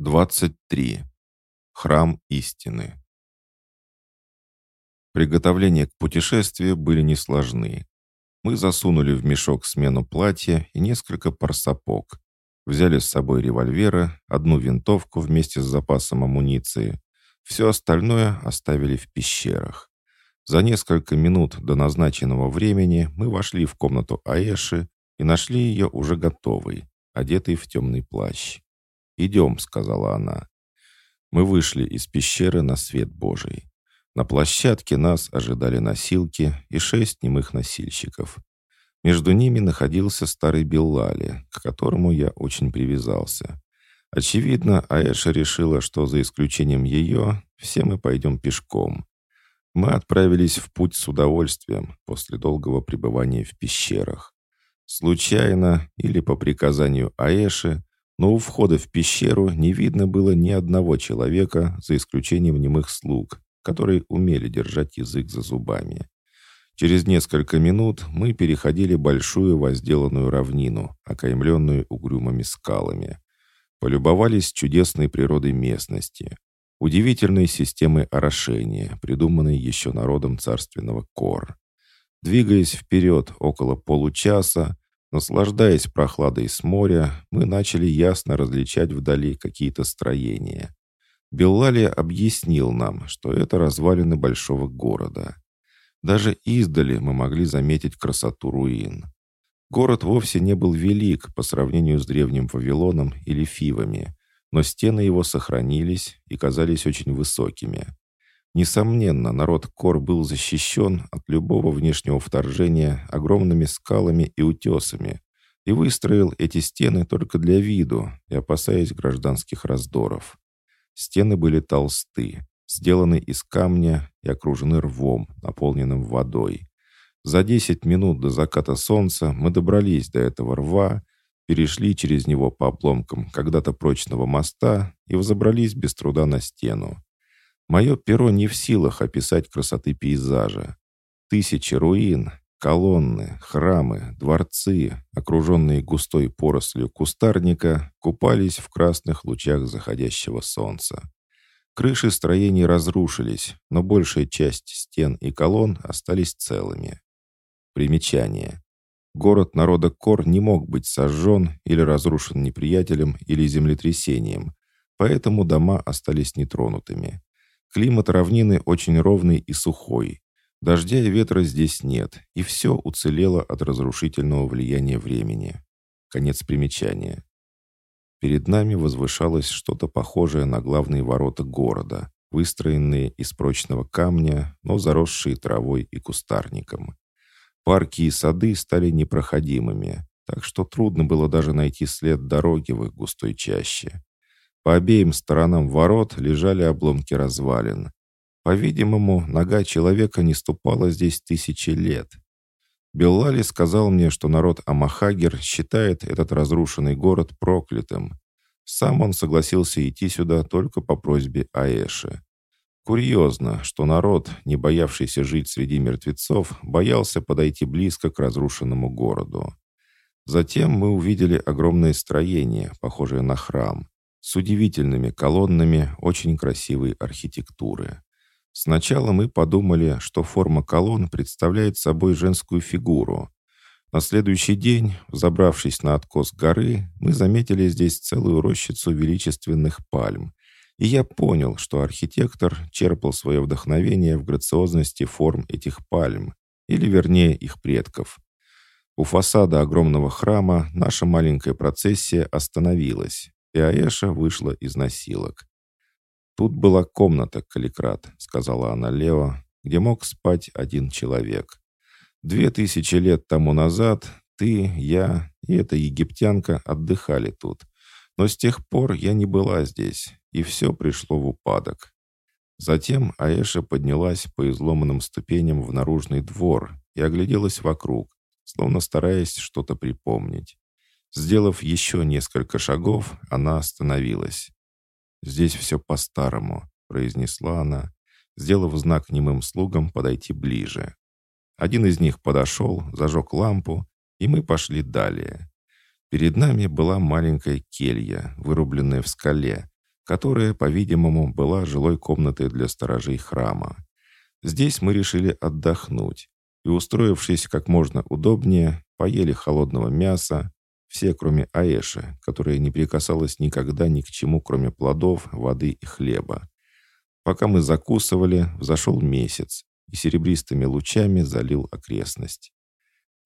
23. Храм истины. Приготовления к путешествию были несложны. Мы засунули в мешок смену платья и несколько пар сапог. Взяли с собой револьверы, одну винтовку вместе с запасом амуниции. Все остальное оставили в пещерах. За несколько минут до назначенного времени мы вошли в комнату Аэши и нашли ее уже готовой, одетой в темный плащ. «Идем», — сказала она. Мы вышли из пещеры на свет Божий. На площадке нас ожидали носилки и шесть немых носильщиков. Между ними находился старый Беллали, к которому я очень привязался. Очевидно, Аэша решила, что за исключением ее, все мы пойдем пешком. Мы отправились в путь с удовольствием после долгого пребывания в пещерах. Случайно или по приказанию Аэши но у входа в пещеру не видно было ни одного человека, за исключением немых слуг, которые умели держать язык за зубами. Через несколько минут мы переходили большую возделанную равнину, окаймленную угрюмыми скалами. Полюбовались чудесной природой местности, удивительной системой орошения, придуманной еще народом царственного Кор. Двигаясь вперед около получаса, Наслаждаясь прохладой с моря, мы начали ясно различать вдали какие-то строения. Беллали объяснил нам, что это развалины большого города. Даже издали мы могли заметить красоту руин. Город вовсе не был велик по сравнению с древним Вавилоном или Фивами, но стены его сохранились и казались очень высокими. Несомненно, народ Кор был защищен от любого внешнего вторжения огромными скалами и утесами и выстроил эти стены только для виду и опасаясь гражданских раздоров. Стены были толсты, сделаны из камня и окружены рвом, наполненным водой. За десять минут до заката солнца мы добрались до этого рва, перешли через него по обломкам когда-то прочного моста и взобрались без труда на стену. Мое перо не в силах описать красоты пейзажа. Тысячи руин, колонны, храмы, дворцы, окруженные густой порослью кустарника, купались в красных лучах заходящего солнца. Крыши строений разрушились, но большая часть стен и колонн остались целыми. Примечание. Город народа Кор не мог быть сожжен или разрушен неприятелем или землетрясением, поэтому дома остались нетронутыми. Климат равнины очень ровный и сухой. Дождя и ветра здесь нет, и все уцелело от разрушительного влияния времени. Конец примечания. Перед нами возвышалось что-то похожее на главные ворота города, выстроенные из прочного камня, но заросшие травой и кустарником. Парки и сады стали непроходимыми, так что трудно было даже найти след дороги в их густой чаще. По обеим сторонам ворот лежали обломки развалин. По-видимому, нога человека не ступала здесь тысячи лет. Беллали сказал мне, что народ Амахагер считает этот разрушенный город проклятым. Сам он согласился идти сюда только по просьбе Аэши. Курьезно, что народ, не боявшийся жить среди мертвецов, боялся подойти близко к разрушенному городу. Затем мы увидели огромное строение, похожее на храм с удивительными колоннами очень красивой архитектуры. Сначала мы подумали, что форма колонн представляет собой женскую фигуру. На следующий день, забравшись на откос горы, мы заметили здесь целую рощицу величественных пальм. И я понял, что архитектор черпал свое вдохновение в грациозности форм этих пальм, или вернее их предков. У фасада огромного храма наша маленькая процессия остановилась и Аэша вышла из носилок. «Тут была комната, Каликрат», — сказала она Лео, «где мог спать один человек. Две тысячи лет тому назад ты, я и эта египтянка отдыхали тут. Но с тех пор я не была здесь, и все пришло в упадок». Затем Аэша поднялась по изломанным ступеням в наружный двор и огляделась вокруг, словно стараясь что-то припомнить. Сделав еще несколько шагов, она остановилась. «Здесь все по-старому», — произнесла она, сделав знак немым слугам подойти ближе. Один из них подошел, зажег лампу, и мы пошли далее. Перед нами была маленькая келья, вырубленная в скале, которая, по-видимому, была жилой комнатой для сторожей храма. Здесь мы решили отдохнуть и, устроившись как можно удобнее, поели холодного мяса, все, кроме Аэши, которая не прикасалась никогда ни к чему, кроме плодов, воды и хлеба. Пока мы закусывали, взошел месяц и серебристыми лучами залил окрестность.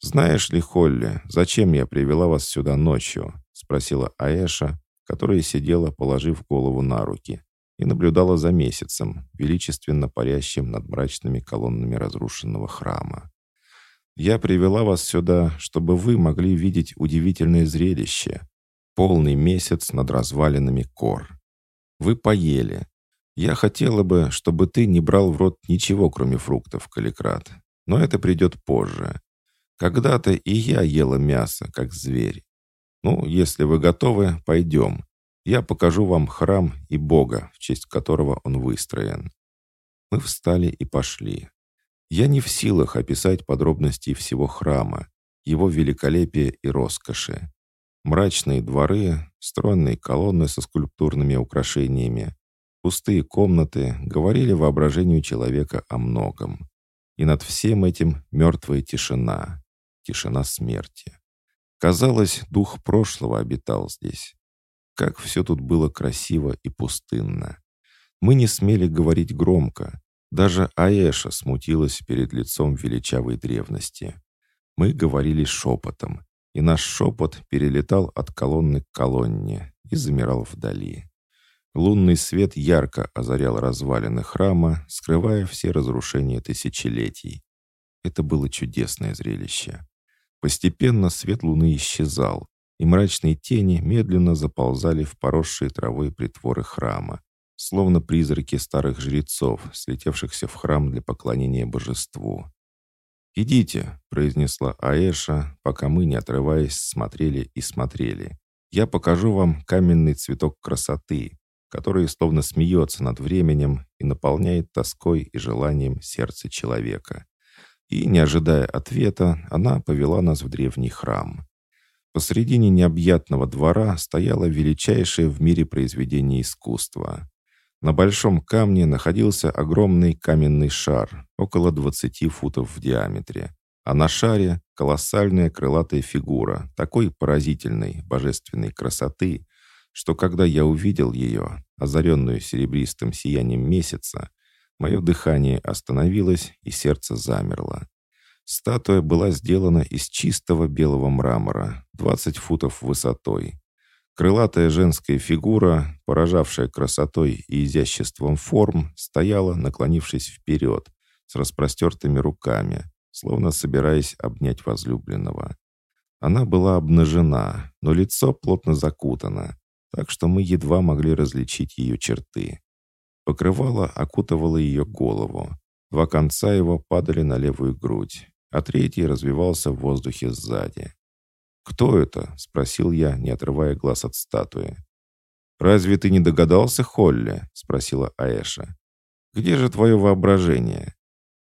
«Знаешь ли, Холли, зачем я привела вас сюда ночью?» — спросила Аэша, которая сидела, положив голову на руки, и наблюдала за месяцем, величественно парящим над мрачными колоннами разрушенного храма. «Я привела вас сюда, чтобы вы могли видеть удивительное зрелище — полный месяц над развалинами кор. Вы поели. Я хотела бы, чтобы ты не брал в рот ничего, кроме фруктов, Каликрат, но это придет позже. Когда-то и я ела мясо, как зверь. Ну, если вы готовы, пойдем. Я покажу вам храм и Бога, в честь которого он выстроен». Мы встали и пошли. Я не в силах описать подробности всего храма, его великолепия и роскоши. Мрачные дворы, стройные колонны со скульптурными украшениями, пустые комнаты говорили воображению человека о многом. И над всем этим мертвая тишина, тишина смерти. Казалось, дух прошлого обитал здесь. Как все тут было красиво и пустынно. Мы не смели говорить громко. Даже Аэша смутилась перед лицом величавой древности. Мы говорили шепотом, и наш шепот перелетал от колонны к колонне и замирал вдали. Лунный свет ярко озарял развалины храма, скрывая все разрушения тысячелетий. Это было чудесное зрелище. Постепенно свет луны исчезал, и мрачные тени медленно заползали в поросшие травой притворы храма, словно призраки старых жрецов, слетевшихся в храм для поклонения божеству. «Идите», — произнесла Аэша, пока мы, не отрываясь, смотрели и смотрели. «Я покажу вам каменный цветок красоты, который словно смеется над временем и наполняет тоской и желанием сердце человека». И, не ожидая ответа, она повела нас в древний храм. Посредине необъятного двора стояло величайшее в мире произведение искусства. На большом камне находился огромный каменный шар, около 20 футов в диаметре. А на шаре колоссальная крылатая фигура, такой поразительной, божественной красоты, что когда я увидел ее, озаренную серебристым сиянием месяца, мое дыхание остановилось и сердце замерло. Статуя была сделана из чистого белого мрамора, 20 футов высотой. Крылатая женская фигура, поражавшая красотой и изяществом форм, стояла, наклонившись вперед, с распростертыми руками, словно собираясь обнять возлюбленного. Она была обнажена, но лицо плотно закутано, так что мы едва могли различить ее черты. Покрывало окутывало ее голову. Два конца его падали на левую грудь а третий развивался в воздухе сзади. «Кто это?» — спросил я, не отрывая глаз от статуи. «Разве ты не догадался, Холли?» — спросила Аэша. «Где же твое воображение?»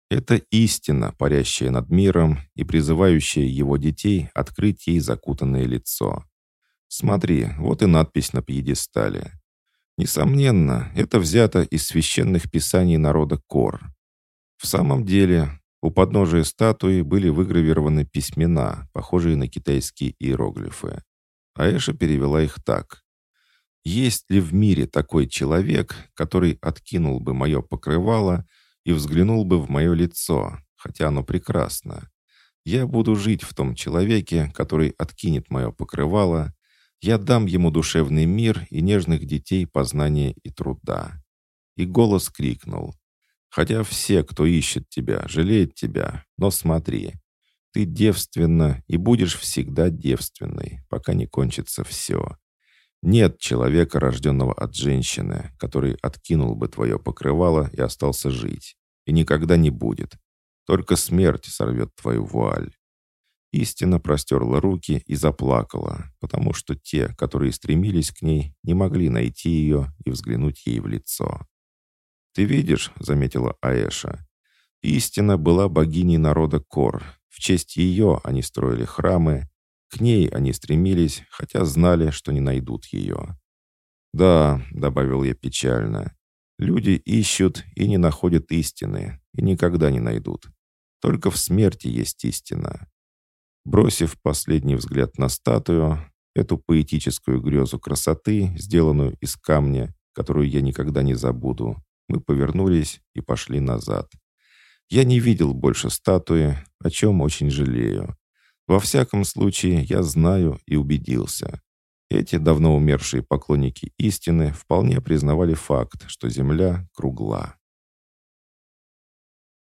Это истина, парящая над миром и призывающая его детей открыть ей закутанное лицо. Смотри, вот и надпись на пьедестале. Несомненно, это взято из священных писаний народа Кор. В самом деле, у подножия статуи были выгравированы письмена, похожие на китайские иероглифы. Аэша перевела их так. «Есть ли в мире такой человек, который откинул бы мое покрывало и взглянул бы в мое лицо, хотя оно прекрасно? Я буду жить в том человеке, который откинет мое покрывало, я дам ему душевный мир и нежных детей познания и труда». И голос крикнул. Хотя все, кто ищет тебя, жалеет тебя, но смотри, ты девственна и будешь всегда девственной, пока не кончится все. Нет человека, рожденного от женщины, который откинул бы твое покрывало и остался жить. И никогда не будет. Только смерть сорвет твою вуаль. Истина простерла руки и заплакала, потому что те, которые стремились к ней, не могли найти ее и взглянуть ей в лицо. «Ты видишь», — заметила Аэша, — «истина была богиней народа Кор. В честь ее они строили храмы, к ней они стремились, хотя знали, что не найдут ее». «Да», — добавил я печально, — «люди ищут и не находят истины, и никогда не найдут. Только в смерти есть истина». Бросив последний взгляд на статую, эту поэтическую грезу красоты, сделанную из камня, которую я никогда не забуду, мы повернулись и пошли назад. Я не видел больше статуи, о чем очень жалею. Во всяком случае, я знаю и убедился. Эти давно умершие поклонники истины вполне признавали факт, что Земля кругла.